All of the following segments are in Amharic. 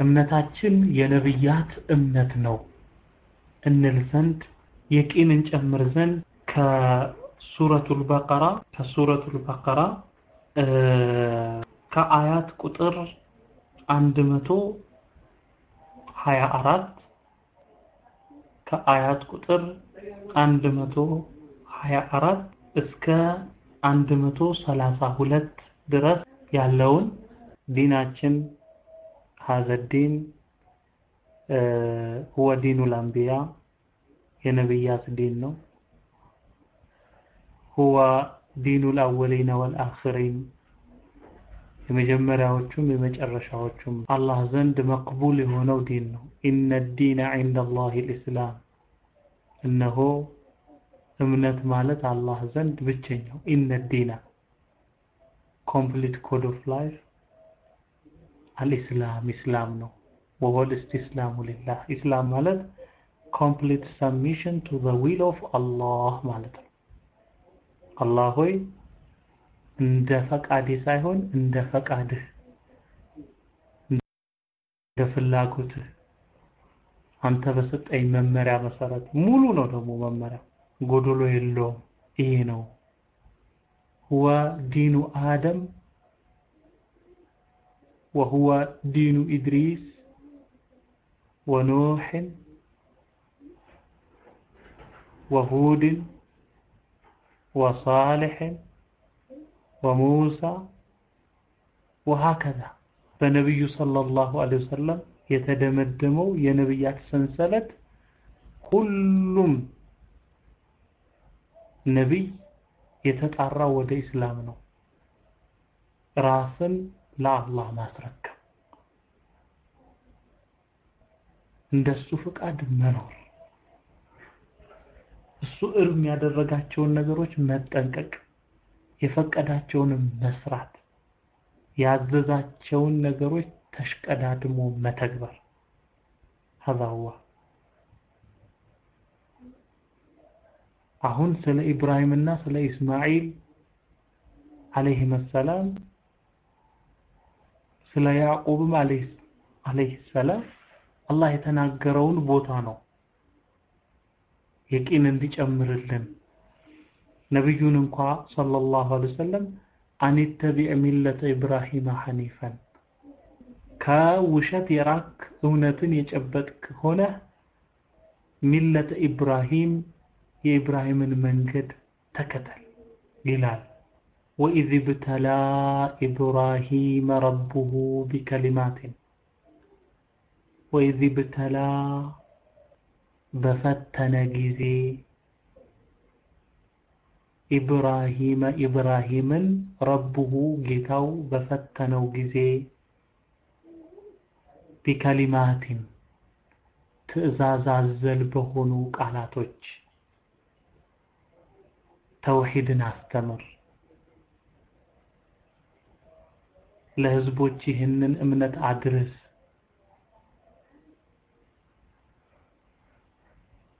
እምነታችን የነብያት እምነት ነው። እንል ዘንድ የቂን እንጨምር ዘንድ ከሱረቱል በቀራ ከሱረቱል በቀራ ከአያት ቁጥር 124 ከአያት ቁጥር 124 እስከ 132 ድረስ ያለውን ዲናችን هذا الدين هو دين الأنبياء የነብያት ዲን ነው። هو دين الأولين والآخرين የመጀመሪያዎቹም የመጨረሻዎቹም አላህ ዘንድ مقبول የሆነው ዲን ነው። إن الدين عند الله الإسلام። እነሆ እምነት ማለት አላህ ዘንድ ብቸኛው። إن الدين complete code of life الإسلام ኢስላም ነው። وهو الاستسلام لله ኢስላም ማለት complete submission to the will of Allah ማለት ነው። አላህ ሆይ እንደ ፈቃዴ ሳይሆን እንደ ፈቃድህ እንደ ፍላጎትህ አንተ በሰጠኝ መመሪያ መሰረት ሙሉ ነው ደግሞ መመሪያ ጎዶሎ የለውም። ይሄ ነው ሁወ ዲኑ አደም وهو دين إدريس ونوح وهود وصالح وموسى وهكذا. فالنبي صلى الله عليه وسلم يتدمدمو ينبيات سنسلت كل نبي يتتعرى ود إسلامنا راسا ለአላህ ማስረከብ፣ እንደሱ ፍቃድ መኖር፣ እሱ እርም ያደረጋቸውን ነገሮች መጠንቀቅ፣ የፈቀዳቸውንም መስራት፣ ያዘዛቸውን ነገሮች ተሽቀዳድሞ መተግበር። ሀዛዋ አሁን ስለ ኢብራሂምና ስለ ኢስማኤል አለይሂ ሰላም ስለ ያዕቁብም አለይሂ ሰላም አላህ የተናገረውን ቦታ ነው የቂን እንዲጨምርልን ነብዩን እንኳ ሰለላሁ ዐለይሂ ወሰለም አንተቢዕ ሚለተ ኢብራሂም ሐኒፈን ከውሸት የራክ እውነትን የጨበጥክ ሆነ ሚለተ ኢብራሂም የኢብራሂምን መንገድ ተከተል ይላል። ወኢዝ ብተላ ኢብራሂመ ረቡሁ ቢከሊማትን ወኢዝ ብተላ በፈተነ ጊዜ ኢብራሂመ ኢብራሂምን ረቡሁ ጌታው በፈተነው ጊዜ ቢከሊማትን ትዕዛዝ አዘል በሆኑ ቃላቶች ተውሂድን አስተምር፣ ለህዝቦች ይህንን እምነት አድርስ፣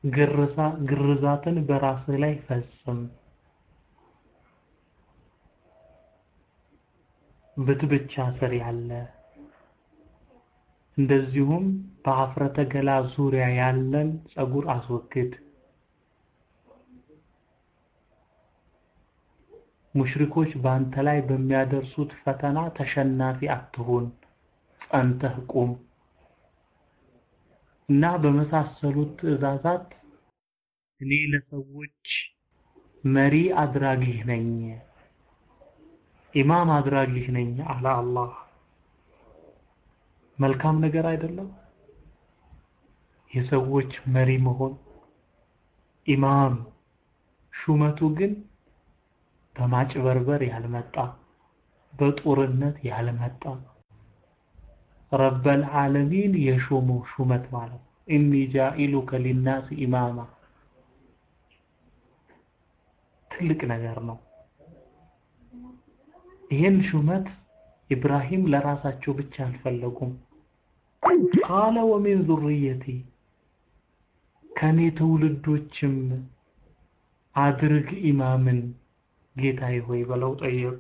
ግርሳ ግርዛትን በራስህ ላይ ፈጽም፣ ብትብቻ ስር ያለ እንደዚሁም በአፍረተ ገላ ዙሪያ ያለን ጸጉር አስወግድ። ሙሽሪኮች በአንተ ላይ በሚያደርሱት ፈተና ተሸናፊ አትሁን፣ ጸንተህ ቁም እና በመሳሰሉት ትዕዛዛት እኔ ለሰዎች መሪ አድራጊህ ነኝ፣ ኢማም አድራጊህ ነኝ አለ አላህ። መልካም ነገር አይደለም? የሰዎች መሪ መሆን ኢማም። ሹመቱ ግን በማጭበርበር ያልመጣ በጦርነት ያልመጣ ረበል ዓለሚን የሾመው ሹመት ማለት ኢኒ ጃኢሉከ ሊናስ ኢማማ ትልቅ ነገር ነው። ይህን ሹመት ኢብራሂም ለራሳቸው ብቻ አልፈለጉም። ቃለ ወሚን ዙርየቲ ከኔ ትውልዶችም አድርግ ኢማምን ጌታዬ ሆይ ብለው ጠየቁ።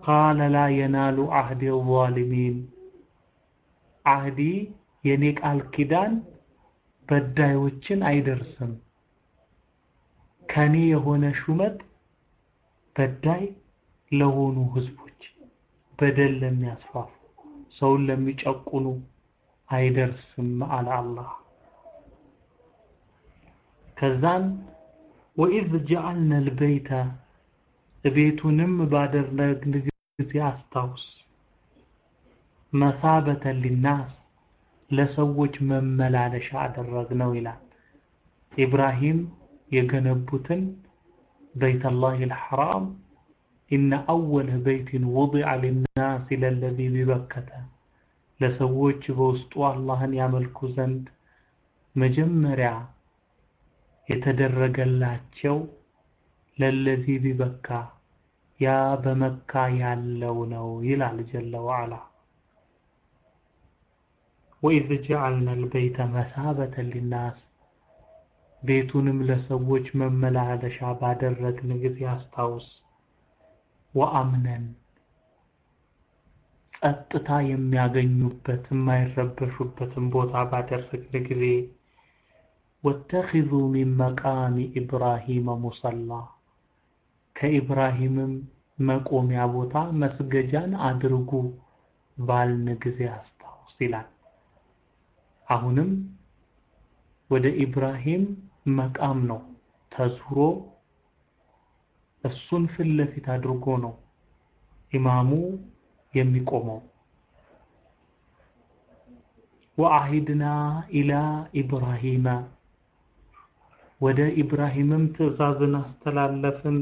ቃለ ላ የናሉ አህዲ ዛሊሚን አህዲ የኔ ቃል ኪዳን በዳዮችን አይደርስም። ከኔ የሆነ ሹመት በዳይ ለሆኑ ህዝቦች፣ በደል ለሚያስፋፉ፣ ሰውን ለሚጨቁኑ አይደርስም አለ አላህ። ከዛን ወኢዝ ጀዐልነ ልበይተ ቤቱንም ባደረግን ጊዜ አስታውስ መሳበተ ሊናስ ለሰዎች መመላለሻ አደረግነው ይላል። ኢብራሂም የገነቡትን በይተላሂ ልሐራም ኢነ አወለ በይትን ውዲዐ ሊናስ ለለዚ ቢበከተ ለሰዎች በውስጡ አላህን ያመልኩ ዘንድ መጀመሪያ የተደረገላቸው ለለዚ ቢበካ ያ በመካ ያለው ነው ይላል ጀለ ወዐላ። ወኢዝ ጀዐልና አልበይተ መሳበተ ሊናስ ቤቱንም ለሰዎች መመላለሻ ባደረግን ጊዜ አስታውስ። ወአምነን ጸጥታ የሚያገኙበት የማይረበሹበትን ቦታ ባደረግን ጊዜ ወተኺዙ ሚን መቃሚ ኢብራሂመ ሙሰላ ከኢብራሂምም መቆሚያ ቦታ መስገጃን አድርጉ ባልን ጊዜ አስታውስ ይላል። አሁንም ወደ ኢብራሂም መቃም ነው ተዙሮ እሱን ፊት ለፊት አድርጎ ነው ኢማሙ የሚቆመው። ወአሂድና ኢላ ኢብራሂመ ወደ ኢብራሂምም ትእዛዝን አስተላለፍን።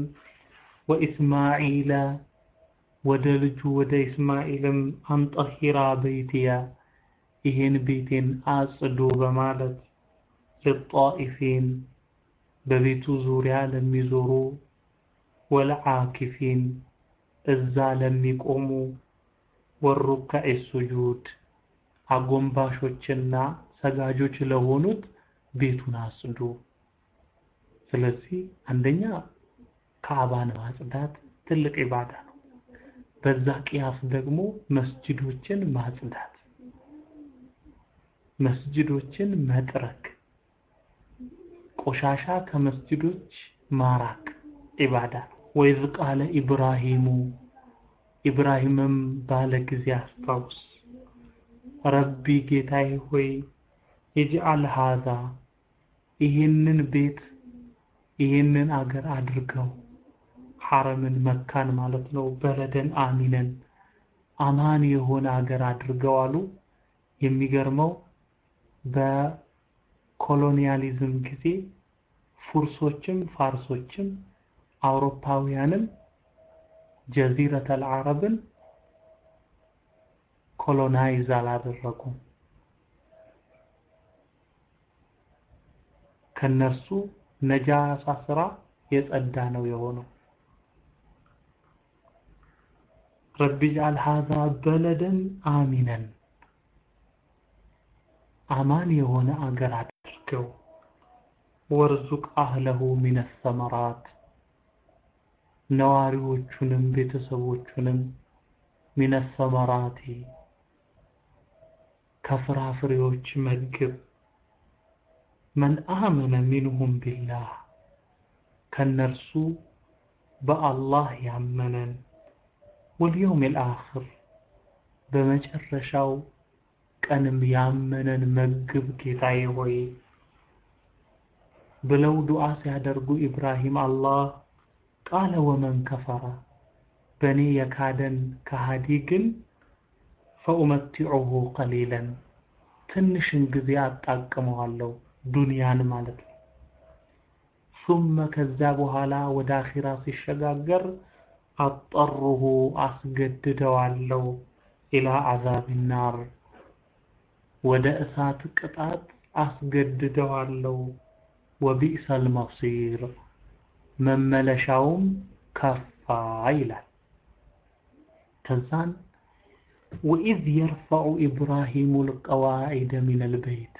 ወኢስማዒለ ወደ ልጁ ወደ ኢስማዒልም አንጠሂራ በይትያ ይሄን ቤቴን አጽዱ በማለት ልጣኢፊን በቤቱ ዙሪያ ለሚዞሩ ወልዓኪፊን እዛ ለሚቆሙ ወሩካዕ ሱጁድ አጎንባሾችና ሰጋጆች ለሆኑት ቤቱን አጽዱ። ስለዚህ አንደኛ ካዕባን ማጽዳት ትልቅ ኢባዳ ነው። በዛ ቅያስ ደግሞ መስጅዶችን ማጽዳት፣ መስጅዶችን መጥረግ፣ ቆሻሻ ከመስጅዶች ማራቅ ኢባዳ ነው። ወኢዝ ቃለ ኢብራሂሙ ኢብራሂምም ባለ ጊዜ አስታውስ፣ ረቢ ጌታዬ ሆይ ኢጅአል ሃዛ ይህንን ቤት ይህንን አገር አድርገው ሐረምን መካን ማለት ነው። በለደን አሚነን አማን የሆነ አገር አድርገው አሉ። የሚገርመው በኮሎኒያሊዝም ጊዜ ፉርሶችም ፋርሶችም አውሮፓውያንም ጀዚረተል አረብን colonize አላደረጉም። ከነርሱ ነጃሳ ስራ የጸዳ ነው የሆነው። رب اجعل هذا بلدا آمنا። አማን የሆነ አገር አድርገው። وارزق أهله من الثمرات። ነዋሪዎቹንም ቤተሰቦቹንም ሚነ ሰመራቲ። ከፍራፍሬዎች መግብ መን አመነ ሚንሁም ቢላህ ከነርሱ በአላህ ያመነን። ወልየውም ልአኽር በመጨረሻው ቀንም ያመነን መግብ ጌታዬ ሆይ ብለው ዱዓ ሲያደርጉ ኢብራሂም አላህ ቃለ ወመን ከፈረ በእኔ የካደን ከሃዲ ግን ፈኡመቲዑሁ ቀሊለን ትንሽን ጊዜ አጣቅመዋለሁ ዱንያን ማለት ነው። ሱመ ከዛ በኋላ ወደ አኺራ ሲሸጋገር አጠሩሁ አስገድደዋለሁ ኢላ አዛብ ናር ወደ እሳት ቅጣት አስገድደዋለሁ። ወቢእሰል መሲር መመለሻውም ከፋ ይላል። ከዛን ወኢዝ የርፈዑ ኢብራሂሙ ልቀዋዒደ ሚነል በይት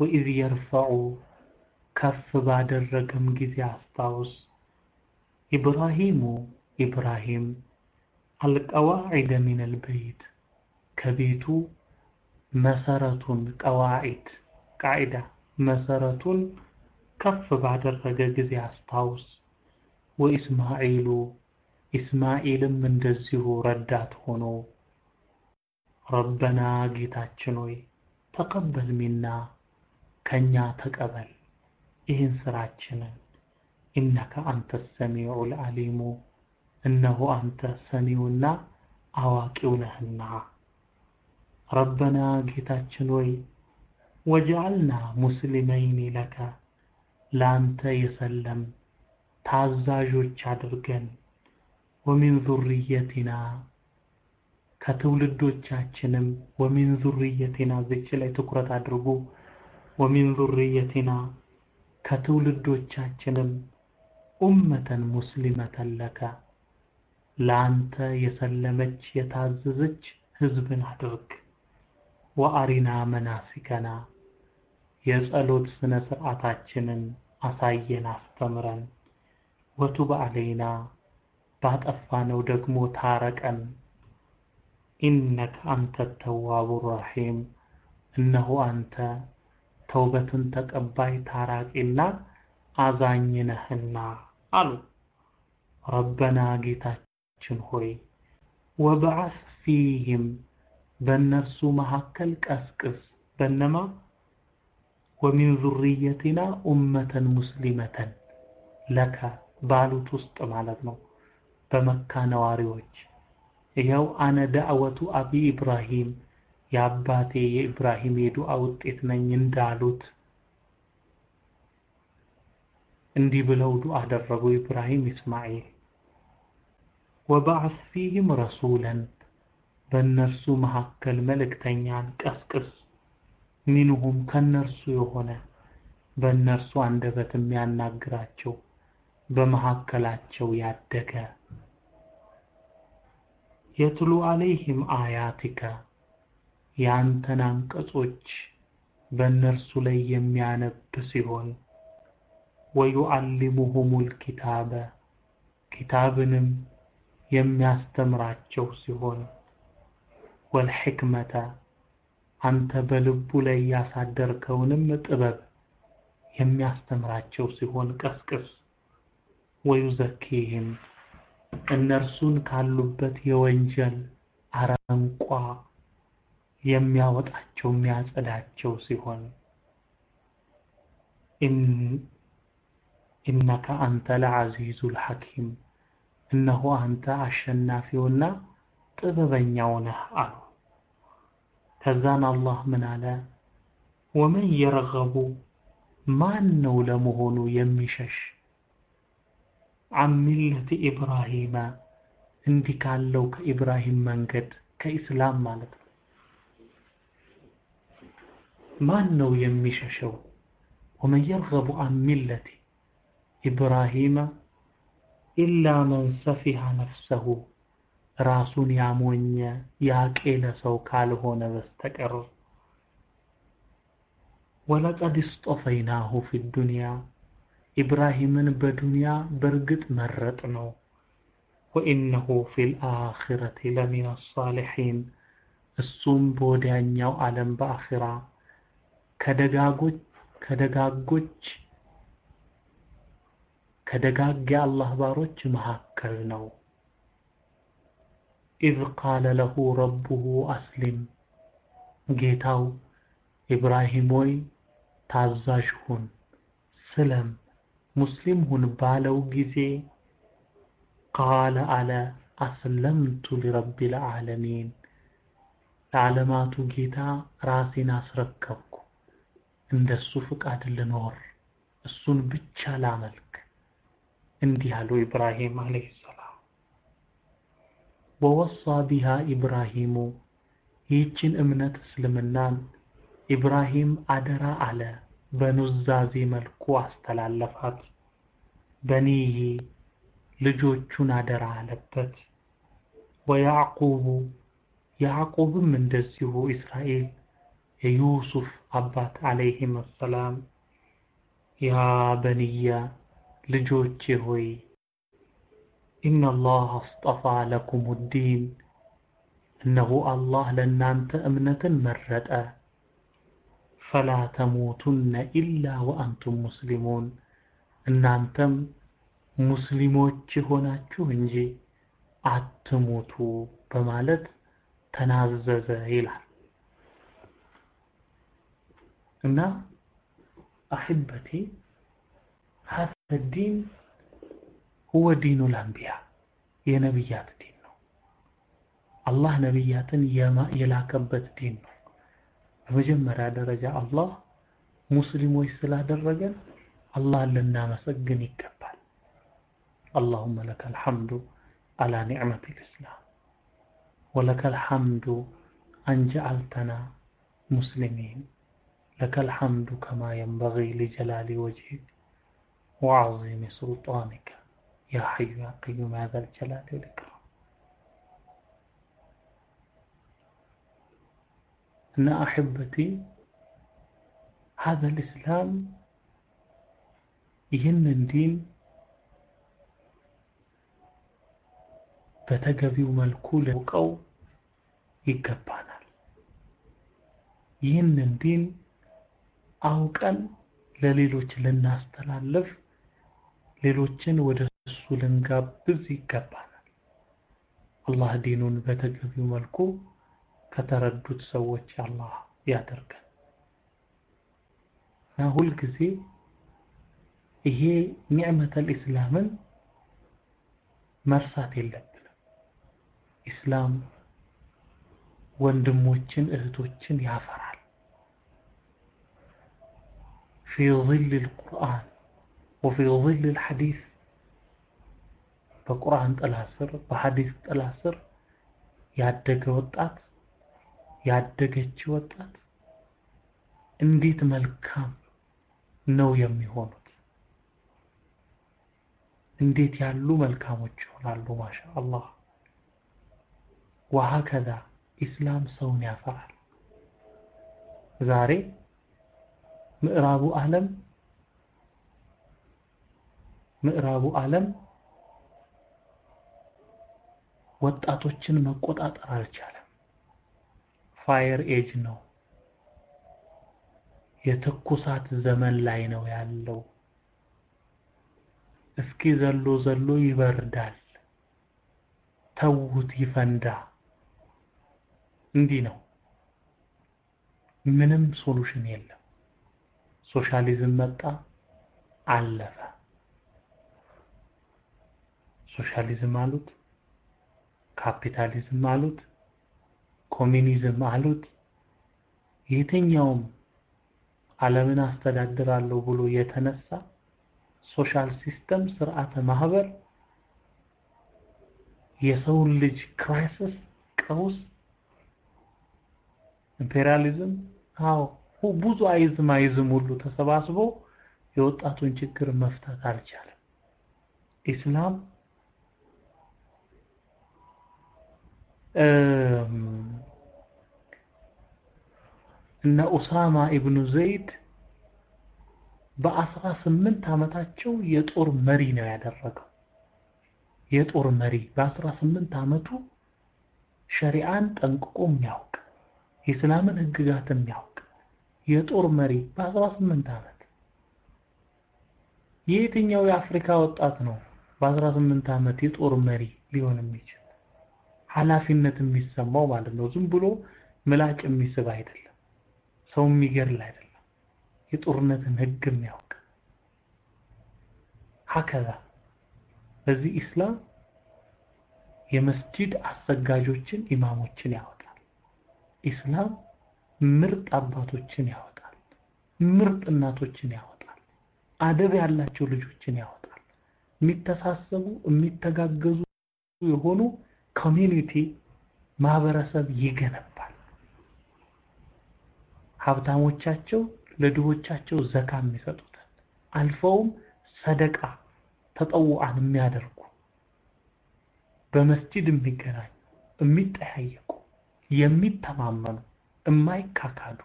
ወኢዝ የርፈዑ ከፍ ባደረገም ጊዜ አስታውስ ኢብራሂሙ ኢብራሂም አልቀዋዒደ ሚነል በይት ከቤቱ መሰረቱን ቀዋዒድ ቃዒዳ መሰረቱን ከፍ ባደረገ ጊዜ አስታውስ። ወኢስማዒሉ ኢስማኤልም እንደዚሁ ረዳት ሆኖ ረበና ጌታችን ሆይ ተቀበል ሚና ከኛ ተቀበል ይህን ስራችንን ኢነከ አንተ ሰሚዑል አሊሙ እነሆ አንተ ሰሚውና አዋቂው ነህና። ረበና ጌታችን ሆይ ወጀዐልና ሙስሊመይኒ ለከ ለአንተ የሰለም ታዛዦች አድርገን ወሚን ዙርየቲና ከትውልዶቻችንም ወሚን ዙርየቲና ዝች ላይ ትኩረት አድርጉ። ወሚን ዙርየቲና ከትውልዶቻችንም ኡመተን ሙስሊመተን ለከ ለአንተ የሰለመች የታዘዘች ህዝብን አድርግ። ወአሪና መናሲከና የጸሎት ስነ ስርዓታችንን አሳየን አስተምረን። ወቱብ አለይና ባጠፋነው ደግሞ ታረቀን። ኢነከ አንተ ተዋቡ ረሒም እነሆ አንተ ተውበትን ተቀባይ ታራቂና አዛኝ ነህና አሉ። ረበና ጌታችን ሆይ ወበዓስ ፊህም በእነርሱ መካከል ቀስቅስ በነማ ወሚን ዙርየቲና ኡመተን ሙስሊመተን ለከ ባሉት ውስጥ ማለት ነው። በመካ ነዋሪዎች ይኸው አነ ዳዕወቱ አቢ ኢብራሂም የአባቴ የኢብራሂም የዱዓ ውጤት ነኝ እንዳሉት እንዲህ ብለው ዱዓ አደረጉ ኢብራሂም ኢስማኤል። ወበዓስ ፊህም ረሱለን በእነርሱ መካከል መልእክተኛን ቀስቅስ ሚንሁም ከነርሱ የሆነ በእነርሱ አንደበት የሚያናግራቸው በመካከላቸው ያደገ የትሉ አለይህም አያቲከ የአንተን አንቀጾች በእነርሱ ላይ የሚያነብ ሲሆን ወዩዓሊሙሁሙል ኪታበ ኪታብንም የሚያስተምራቸው ሲሆን ወልሕክመተ አንተ በልቡ ላይ ያሳደርከውንም ጥበብ የሚያስተምራቸው ሲሆን ቀስቅስ። ወዩዘኪህም እነርሱን ካሉበት የወንጀል አረንቋ የሚያወጣቸው የሚያጸዳቸው ሲሆን ኢነከ አንተ ለዐዚዙል ሐኪም እነሆ አንተ አሸናፊውና ጥበበኛው ነህ አሉ። ከዛን አላህ ምን አለ? ወመን የረገቡ ማን ነው ለመሆኑ የሚሸሽ አን ሚለቲ ኢብራሂመ እንዲህ ካለው ከኢብራሂም መንገድ ከኢስላም ማለት ነው። ማን ነው የሚሸሸው? ወመን የርገቡ አን ሚለቲ ኢብራሂመ ኢላ መን ሰፊሃ ነፍሰሁ ራሱን ያሞኘ ያቄለ ሰው ካልሆነ በስተቀር ወለቀድ እስጦፈይናሁ ፊ ዱንያ ኢብራሂምን በዱንያ በእርግጥ መረጥ ነው። ወኢነሁ ፊል አኺረቲ ለሚነ ሳሊሒን እሱም በወዲያኛው ዓለም በአኺራ ከደጋጎች ከደጋግ የአላህ ባሮች መካከል ነው። إذ قال له ربه أسلم። ጌታው ኢብራሂም ሆይ ታዛዥ ሁን፣ ስለም፣ ሙስሊም ሁን ባለው ጊዜ قال አለ أسلمت لرب العالمين። ለዓለማቱ ጌታ ራሴን አስረከብኩ፣ እንደሱ ፍቃድ ልኖር፣ እሱን ብቻ ላመልክ። እንዲህ አለው ኢብራሂም ዓለይሂ ሰላም። ወወሳ ቢሃ ኢብራሂሙ ይህችን እምነት እስልምናን ኢብራሂም አደራ አለ፣ በኑዛዜ መልኩ አስተላለፋት። በኒሂ ልጆቹን አደራ አለበት። ወያዕቁቡ ያዕቁብም እንደዚሁ እስራኤል የዩሱፍ አባት ዓለይሂም ሰላም ያ በንያ ልጆቼ ሆይ ኢነላህ አስጠፋ ለኩም ዲን እነሆ አላህ ለእናንተ እምነትን መረጠ። ፈላ ተሞቱነ ኢላ ወአንቱም ሙስሊሙን እናንተም ሙስሊሞች ሆናችሁ እንጂ አትሙቱ በማለት ተናዘዘ ይላል እና አሕበቴ ሀዘ ዲን ሁወ ዲኑ ልአንቢያ የነቢያት ዲን ነው። አላህ ነቢያትን የላከበት ዲን ነው። በመጀመሪያ ደረጃ አላህ ሙስሊሞች ስላደረገን አላህን ልናመሰግን ይገባል። አላሁመ ለከል ሐምዱ አላ ኒዕመት ልእስላም ወለከል ሐምዱ አንጀዐልተና ሙስሊሚን ለከል ሐምዱ ከማ የንበጊ ሊጀላሊ ወጅሂክ ወዐዚሚ ሱልጣኒከ ያ ሐዩ ያ ቀዩም ያ ዘል ጀላሊ ወልኢክራም እና አሕበቲ ሀዘ ልእስላም ይህንን ዲን በተገቢው መልኩ ልንውቀው ይገባናል። ይህንን ዲን አውቀን ለሌሎች ልናስተላልፍ፣ ሌሎችን ወደ እሱ ልንጋብዝ ይገባናል። አላህ ዲኑን በተገቢው መልኩ ከተረዱት ሰዎች አላህ ያደርገን እና ሁልጊዜ ይሄ ኒዕመተል ኢስላምን መርሳት የለብንም። ኢስላም ወንድሞችን እህቶችን ያፈራል። ፊ ዚል ቁርአን ወፊ ዚል ሐዲስ በቁርአን ጥላ ስር በሐዲስ ጥላ ስር ያደገ ወጣት ያደገች ወጣት እንዴት መልካም ነው የሚሆኑት! እንዴት ያሉ መልካሞች ይሆናሉ! ማሻ አላህ ወሀከዛ ኢስላም ሰውን ያፈራል። ዛሬ ምዕራቡ ዓለም ምዕራቡ ዓለም ወጣቶችን መቆጣጠር አልቻለም። fire age ነው። የትኩሳት ዘመን ላይ ነው ያለው። እስኪ ዘሎ ዘሎ ይበርዳል፣ ተውት ይፈንዳ። እንዲህ ነው። ምንም solution የለም። ሶሻሊዝም መጣ፣ አለፈ። ሶሻሊዝም አሉት፣ ካፒታሊዝም አሉት፣ ኮሚኒዝም አሉት። የትኛውም ዓለምን አስተዳድራለሁ ብሎ የተነሳ social system ስርዓተ ማህበር የሰውን ልጅ crisis ቀውስ ኢምፔሪያሊዝም አዎ ብዙ ism ism ሁሉ ተሰባስቦ የወጣቱን ችግር መፍታት አልቻለም። ኢስላም እነ ኡሳማ ኢብኑ ዘይድ በአስራ ስምንት ዓመታቸው የጦር መሪ ነው ያደረገው። የጦር መሪ በአስራ ስምንት ዓመቱ ሸሪዓን ጠንቅቆ የሚያውቅ የእስላምን ህግጋት የሚያውቅ የጦር መሪ በአስራ ስምንት ዓመት የየትኛው የአፍሪካ ወጣት ነው በአስራ ስምንት ዓመት የጦር መሪ ሊሆን የሚችል ኃላፊነት የሚሰማው ማለት ነው። ዝም ብሎ ምላጭ የሚስብ አይደለም፣ ሰው የሚገድል አይደለም። የጦርነትን ህግ የሚያውቅ ሀከዛ በዚህ ኢስላም የመስጂድ አሰጋጆችን ኢማሞችን ያወጣል። ኢስላም ምርጥ አባቶችን ያወጣል። ምርጥ እናቶችን ያወጣል። አደብ ያላቸው ልጆችን ያወጣል። የሚተሳሰቡ የሚተጋገዙ የሆኑ community ማህበረሰብ ይገነባል። ሀብታሞቻቸው ለድሆቻቸው ዘካ የሚሰጡትን አልፈውም صدقة تطوعا የሚያደርጉ በመስጂድ የሚገናኙ የሚጠያየቁ የሚተማመኑ የማይካካዱ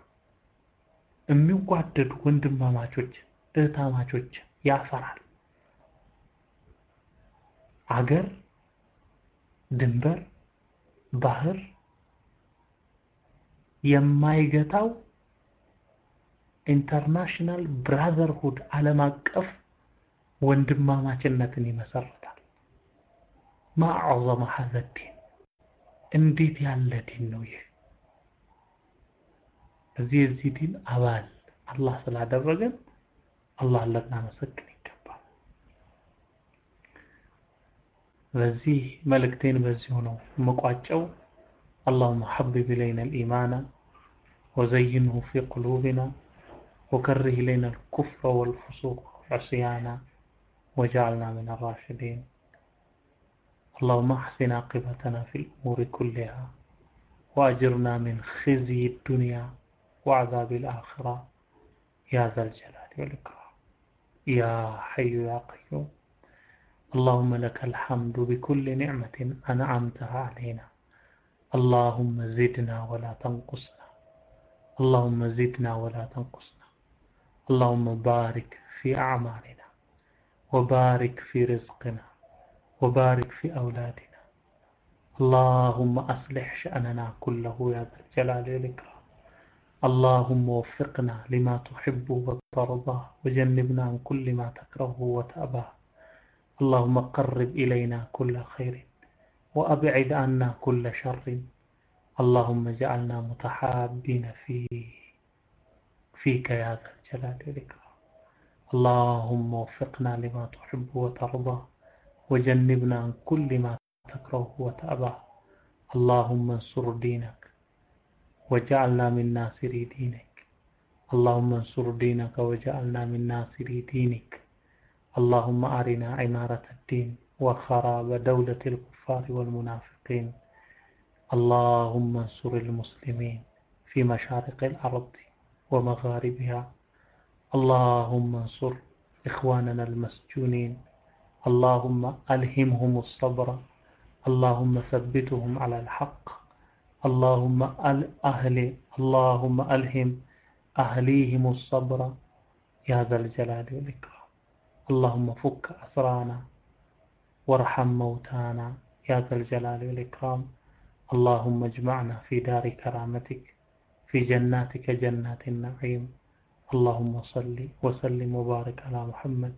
የሚዋደዱ ወንድማማቾች እህታማቾች ያፈራል። አገር ድንበር፣ ባህር የማይገታው international brotherhood ዓለም አቀፍ ወንድማማችነትን ይመሰርታል። ማ አዕዘመ ሀዘ ዲን እንዴት ያለ ዲን ነው ይህ! እዚህ የዚህ ዲን አባል አላህ ስላደረገን አላህ ልናመሰግን ይገባል። በዚህ መልእክቴን በዚሁ ነው መቋጨው። اللهم حبب إلينا الإيمان وزينه في قلوبنا وكره إلينا الكفر والفسوق والعصيان وجعلنا من الراشدين اللهم احسن عاقبتنا في الأمور كلها وأجرنا من خزي الدنيا وعذاب الآخرة. يا ذا الجلال والإكرام. يا حي يا قيوم. اللهم لك الحمد بكل نعمة أنعمتها علينا. اللهم زدنا ولا تنقصنا. اللهم زدنا ولا تنقصنا. اللهم بارك في أعمالنا. وبارك في رزقنا. وبارك في أولادنا. اللهم أصلح شأننا كله يا ذا الجلال والإكرام. اللهم وفقنا لما تحب وترضاه وجنبنا عن كل ما تكره وتأباه اللهم قرب إلينا كل خير وأبعد عنا كل شر. اللهم اجعلنا متحابين فيه فيك يا ذا الجلال والإكرام. اللهم وفقنا لما تحب وترضى وجنبنا عن كل ما تكره وتأبى. اللهم انصر دينك وجعلنا من ناصري دينك. اللهم انصر دينك وجعلنا من ناصري دينك. اللهم أرنا عمارة الدين وخراب دولة الكفار والمنافقين. اللهم انصر المسلمين في مشارق الأرض ومغاربها. اللهم انصر إخواننا المسجونين. اللهم ألهمهم الصبر. اللهم ثبتهم على الحق. اللهم أهل اللهم ألهم أهليهم الصبر. يا ذا الجلال والإكرام. اللهم فك أسرانا وارحم موتانا. يا ذا الجلال والإكرام. اللهم اجمعنا في دار كرامتك في جناتك جنات النعيم. اللهم صل وسلم وبارك على محمد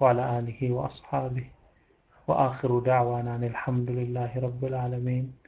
وعلى آله وأصحابه. وآخر دعوانا الحمد لله رب العالمين.